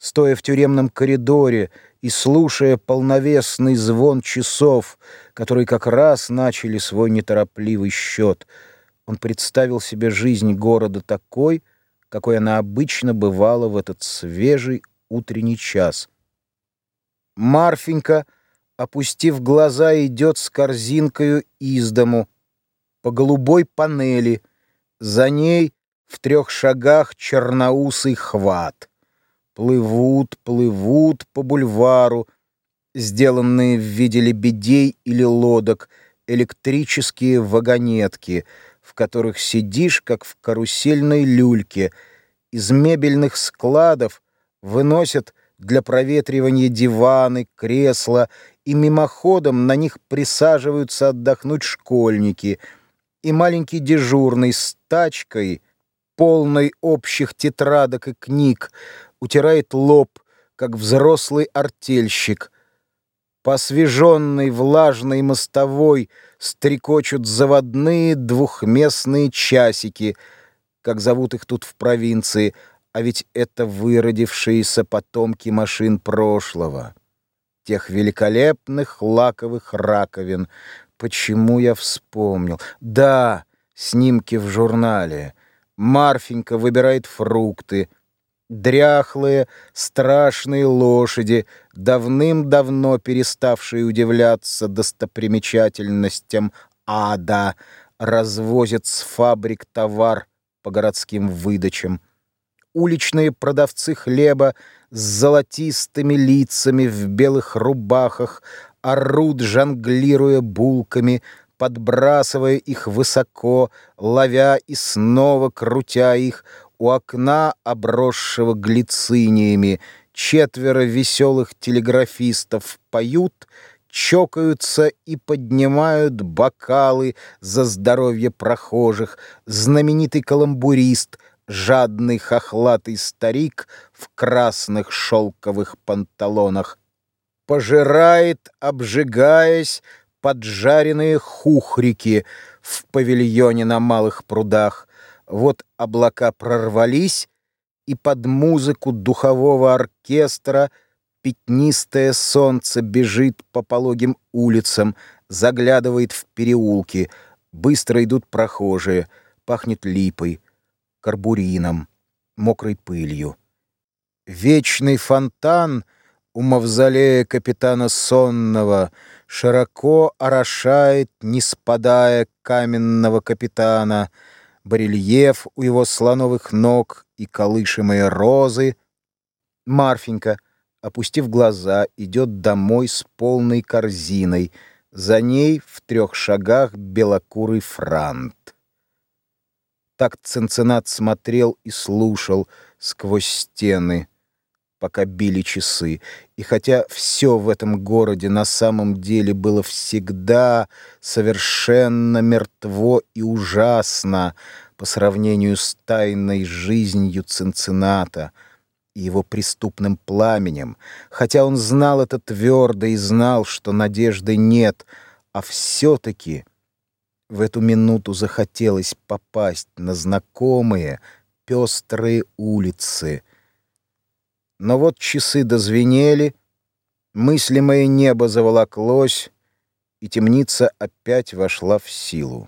стоя в тюремном коридоре и слушая полновесный звон часов, которые как раз начали свой неторопливый счет, он представил себе жизнь города такой, какой она обычно бывала в этот свежий утренний час. Марфенька, опустив глаза, идет с корзинкою из дому по голубой панели, за ней в трех шагах черноусый хват. Плывут, плывут по бульвару, сделанные в виде лебедей или лодок, электрические вагонетки, в которых сидишь, как в карусельной люльке. Из мебельных складов выносят для проветривания диваны, кресла, и мимоходом на них присаживаются отдохнуть школьники, и маленький дежурный с тачкой, полной общих тетрадок и книг, утирает лоб, как взрослый артельщик. По освеженной влажной мостовой стрекочут заводные двухместные часики, как зовут их тут в провинции, а ведь это выродившиеся потомки машин прошлого, тех великолепных лаковых раковин. Почему я вспомнил? Да, снимки в журнале. Марфенька выбирает фрукты — дряхлые, страшные лошади, давным-давно переставшие удивляться достопримечательностям ада, развозят с фабрик товар по городским выдачам. Уличные продавцы хлеба с золотистыми лицами в белых рубахах орут, жонглируя булками, подбрасывая их высоко, ловя и снова крутя их, у окна, обросшего глициниями, четверо веселых телеграфистов поют, чокаются и поднимают бокалы за здоровье прохожих. Знаменитый каламбурист, жадный хохлатый старик в красных шелковых панталонах, пожирает, обжигаясь, поджаренные хухрики в павильоне на малых прудах. Вот облака прорвались, и под музыку духового оркестра пятнистое солнце бежит по пологим улицам, заглядывает в переулки. Быстро идут прохожие, пахнет липой, карбурином, мокрой пылью. Вечный фонтан у мавзолея капитана Сонного широко орошает, не спадая каменного капитана — барельеф у его слоновых ног и колышемые розы. Марфенька, опустив глаза, идет домой с полной корзиной. За ней в трех шагах белокурый франт. Так Ценцинат смотрел и слушал сквозь стены пока били часы. И хотя все в этом городе на самом деле было всегда совершенно мертво и ужасно по сравнению с тайной жизнью Цинцината и его преступным пламенем, хотя он знал это твердо и знал, что надежды нет, а все-таки в эту минуту захотелось попасть на знакомые пестрые улицы — но вот часы дозвенели, мыслимое небо заволоклось, и темница опять вошла в силу.